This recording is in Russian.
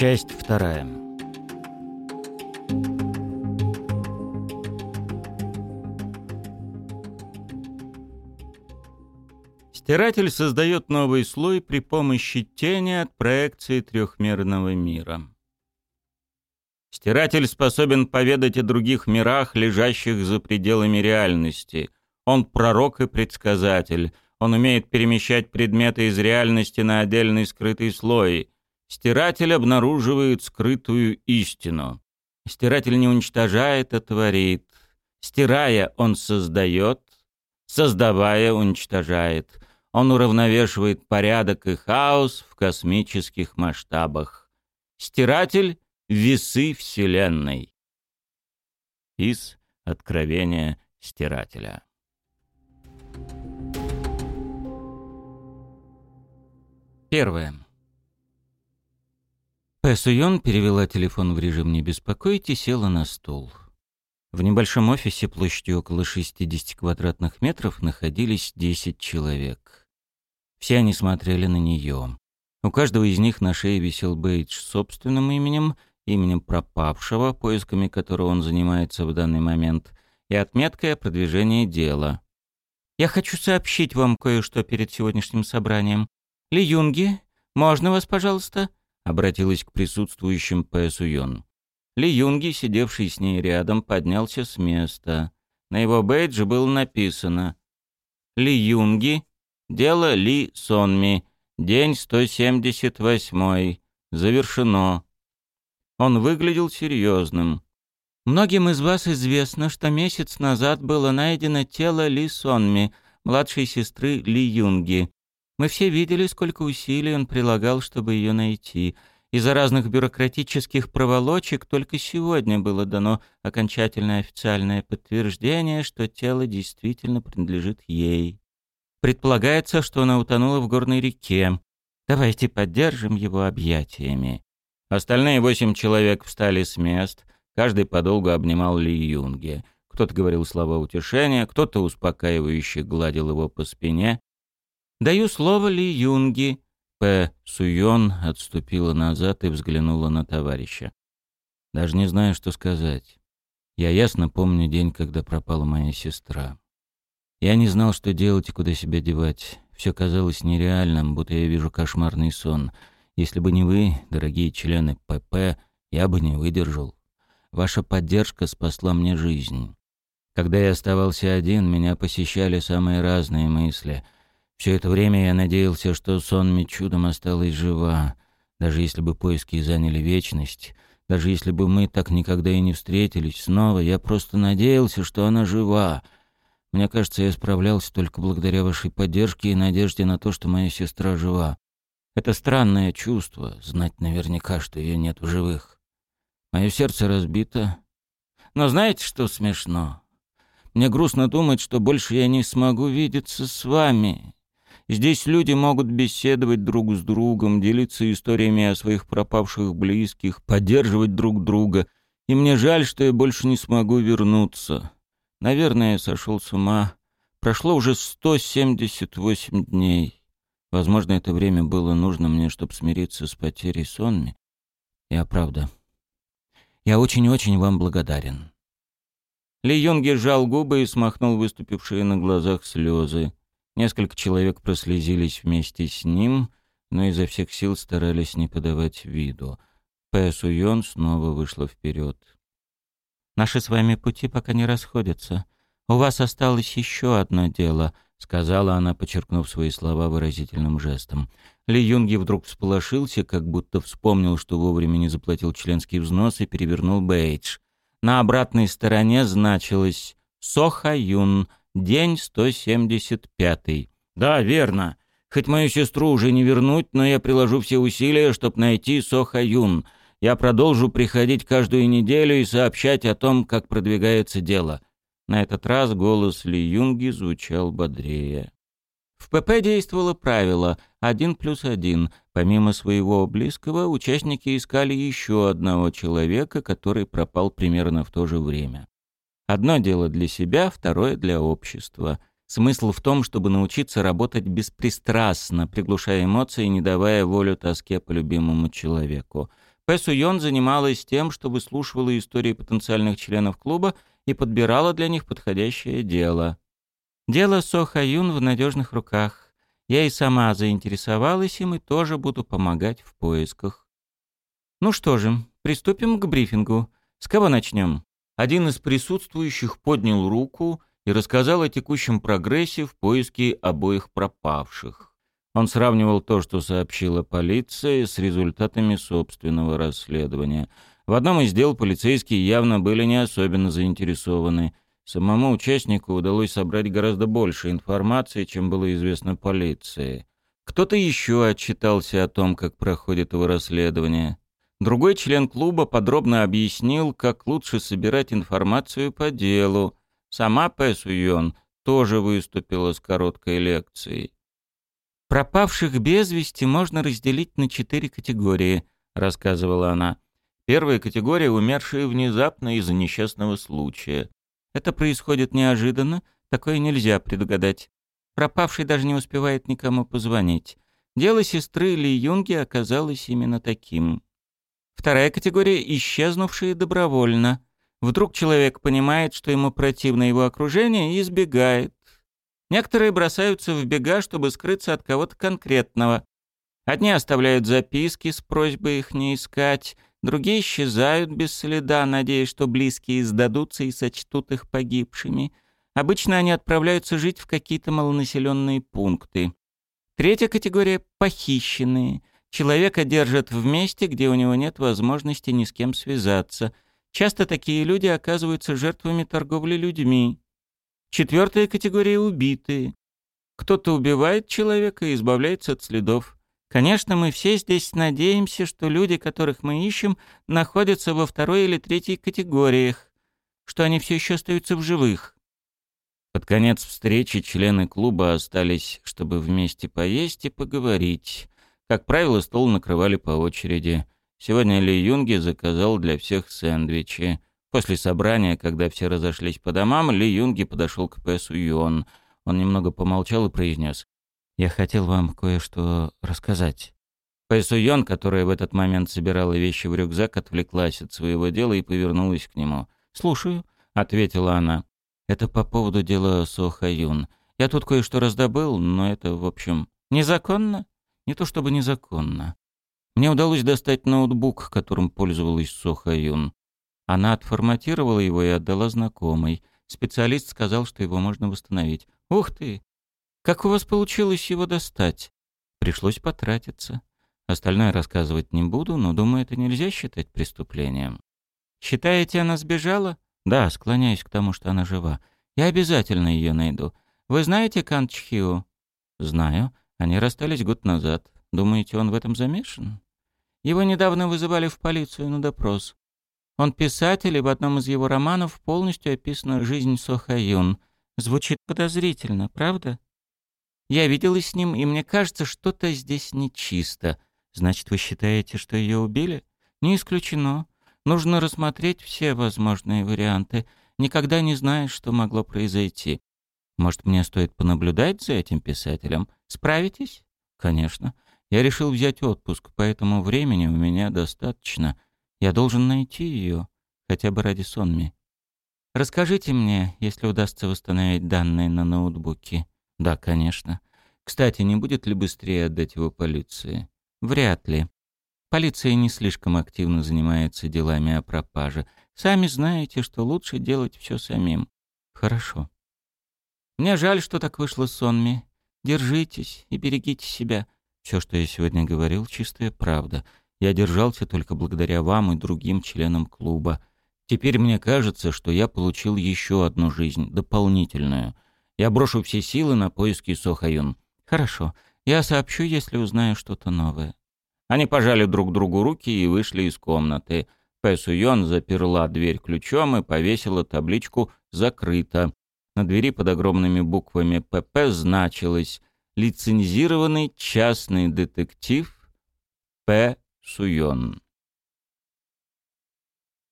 Часть вторая. Стиратель создает новый слой при помощи тени от проекции трехмерного мира. Стиратель способен поведать о других мирах, лежащих за пределами реальности. Он пророк и предсказатель. Он умеет перемещать предметы из реальности на отдельный скрытый слой. Стиратель обнаруживает скрытую истину. Стиратель не уничтожает, а творит. Стирая, он создает. Создавая, уничтожает. Он уравновешивает порядок и хаос в космических масштабах. Стиратель — весы Вселенной. Из Откровения Стирателя. Первое. Пэ Суён перевела телефон в режим «Не беспокоить» и села на стул. В небольшом офисе площадью около 60 квадратных метров находились 10 человек. Все они смотрели на нее. У каждого из них на шее висел бейдж с собственным именем, именем пропавшего, поисками которого он занимается в данный момент, и отметкой о продвижении дела. «Я хочу сообщить вам кое-что перед сегодняшним собранием. Ли Юнги, можно вас, пожалуйста?» Обратилась к присутствующим Пэ Суён. Ли Юнги, сидевший с ней рядом, поднялся с места. На его бейдже было написано «Ли Юнги, дело Ли Сонми, день 178, завершено». Он выглядел серьезным. «Многим из вас известно, что месяц назад было найдено тело Ли Сонми, младшей сестры Ли Юнги. Мы все видели, сколько усилий он прилагал, чтобы ее найти. Из-за разных бюрократических проволочек только сегодня было дано окончательное официальное подтверждение, что тело действительно принадлежит ей. Предполагается, что она утонула в горной реке. Давайте поддержим его объятиями. Остальные восемь человек встали с мест, каждый подолгу обнимал Ли Юнге. Кто-то говорил слова утешения, кто-то успокаивающе гладил его по спине, «Даю слово Ли Юнги». П. Суйон отступила назад и взглянула на товарища. «Даже не знаю, что сказать. Я ясно помню день, когда пропала моя сестра. Я не знал, что делать и куда себя девать. Все казалось нереальным, будто я вижу кошмарный сон. Если бы не вы, дорогие члены ПП, я бы не выдержал. Ваша поддержка спасла мне жизнь. Когда я оставался один, меня посещали самые разные мысли — все это время я надеялся, что сонми чудом осталась жива. Даже если бы поиски заняли вечность, даже если бы мы так никогда и не встретились снова, я просто надеялся, что она жива. Мне кажется, я справлялся только благодаря вашей поддержке и надежде на то, что моя сестра жива. Это странное чувство, знать наверняка, что ее нет в живых. Мое сердце разбито. Но знаете, что смешно? Мне грустно думать, что больше я не смогу видеться с вами. Здесь люди могут беседовать друг с другом, делиться историями о своих пропавших близких, поддерживать друг друга. И мне жаль, что я больше не смогу вернуться. Наверное, я сошел с ума. Прошло уже 178 дней. Возможно, это время было нужно мне, чтобы смириться с потерей сонми. Я правда. Я очень-очень вам благодарен. Ли Юнги сжал губы и смахнул выступившие на глазах слезы. Несколько человек прослезились вместе с ним, но изо всех сил старались не подавать виду. Пэ Суйон снова вышла вперед. «Наши с вами пути пока не расходятся. У вас осталось еще одно дело», — сказала она, подчеркнув свои слова выразительным жестом. Ли Юнги вдруг всполошился, как будто вспомнил, что вовремя не заплатил членский взнос и перевернул бейдж. На обратной стороне значилось «Соха Юн», День 175. Да, верно. Хоть мою сестру уже не вернуть, но я приложу все усилия, чтобы найти Соха Юн. Я продолжу приходить каждую неделю и сообщать о том, как продвигается дело. На этот раз голос Ли Юнги звучал бодрее. В ПП действовало правило «один плюс один». Помимо своего близкого, участники искали еще одного человека, который пропал примерно в то же время. Одно дело для себя, второе для общества. Смысл в том, чтобы научиться работать беспристрастно, приглушая эмоции и не давая волю тоске по любимому человеку. Пэ Суйон занималась тем, что выслушивала истории потенциальных членов клуба и подбирала для них подходящее дело. Дело Со Хаюн в надежных руках. Я и сама заинтересовалась им и тоже буду помогать в поисках. Ну что же, приступим к брифингу. С кого начнем? Один из присутствующих поднял руку и рассказал о текущем прогрессе в поиске обоих пропавших. Он сравнивал то, что сообщила полиция, с результатами собственного расследования. В одном из дел полицейские явно были не особенно заинтересованы. Самому участнику удалось собрать гораздо больше информации, чем было известно полиции. Кто-то еще отчитался о том, как проходит его расследование. Другой член клуба подробно объяснил, как лучше собирать информацию по делу. Сама Пэ Суйон тоже выступила с короткой лекцией. «Пропавших без вести можно разделить на четыре категории», — рассказывала она. «Первая категория — умершие внезапно из-за несчастного случая. Это происходит неожиданно, такое нельзя предугадать. Пропавший даже не успевает никому позвонить. Дело сестры Ли Юнги оказалось именно таким. Вторая категория — исчезнувшие добровольно. Вдруг человек понимает, что ему противно его окружение и избегает. Некоторые бросаются в бега, чтобы скрыться от кого-то конкретного. Одни оставляют записки с просьбой их не искать, другие исчезают без следа, надеясь, что близкие сдадутся и сочтут их погибшими. Обычно они отправляются жить в какие-то малонаселенные пункты. Третья категория — похищенные. Человека держат в месте, где у него нет возможности ни с кем связаться. Часто такие люди оказываются жертвами торговли людьми. Четвертая категория — убитые. Кто-то убивает человека и избавляется от следов. Конечно, мы все здесь надеемся, что люди, которых мы ищем, находятся во второй или третьей категориях, что они все еще остаются в живых. Под конец встречи члены клуба остались, чтобы вместе поесть и поговорить. Как правило, стол накрывали по очереди. Сегодня Ли Юнги заказал для всех сэндвичи. После собрания, когда все разошлись по домам, Ли Юнги подошел к Пэсу Юон. Он немного помолчал и произнес. «Я хотел вам кое-что рассказать». Пэсу Юон, которая в этот момент собирала вещи в рюкзак, отвлеклась от своего дела и повернулась к нему. «Слушаю», — ответила она. «Это по поводу дела Соха Юн. Я тут кое-что раздобыл, но это, в общем, незаконно? Не то чтобы незаконно. Мне удалось достать ноутбук, которым пользовалась Соха Юн. Она отформатировала его и отдала знакомой. Специалист сказал, что его можно восстановить. «Ух ты! Как у вас получилось его достать?» Пришлось потратиться. Остальное рассказывать не буду, но, думаю, это нельзя считать преступлением. «Считаете, она сбежала?» «Да, склоняюсь к тому, что она жива. Я обязательно ее найду. Вы знаете Кан Чхио?» «Знаю. Они расстались год назад. Думаете, он в этом замешан?» «Его недавно вызывали в полицию на допрос. Он писатель, и в одном из его романов полностью описана жизнь Сохаюн. Звучит подозрительно, правда? Я виделась с ним, и мне кажется, что-то здесь нечисто. Значит, вы считаете, что ее убили? Не исключено. Нужно рассмотреть все возможные варианты. Никогда не знаешь, что могло произойти. Может, мне стоит понаблюдать за этим писателем? Справитесь? Конечно. Я решил взять отпуск, поэтому времени у меня достаточно — я должен найти ее, хотя бы ради сонми. Расскажите мне, если удастся восстановить данные на ноутбуке. Да, конечно. Кстати, не будет ли быстрее отдать его полиции? Вряд ли. Полиция не слишком активно занимается делами о пропаже. Сами знаете, что лучше делать все самим. Хорошо. Мне жаль, что так вышло с Сонми. Держитесь и берегите себя. Все, что я сегодня говорил, чистая правда. Я держался только благодаря вам и другим членам клуба. Теперь мне кажется, что я получил еще одну жизнь, дополнительную. Я брошу все силы на поиски Сохаюн. Хорошо. Я сообщу, если узнаю что-то новое. Они пожали друг другу руки и вышли из комнаты. Пэ Суйон заперла дверь ключом и повесила табличку «Закрыто». На двери под огромными буквами «ПП» значилось «Лицензированный частный детектив П. Суйон.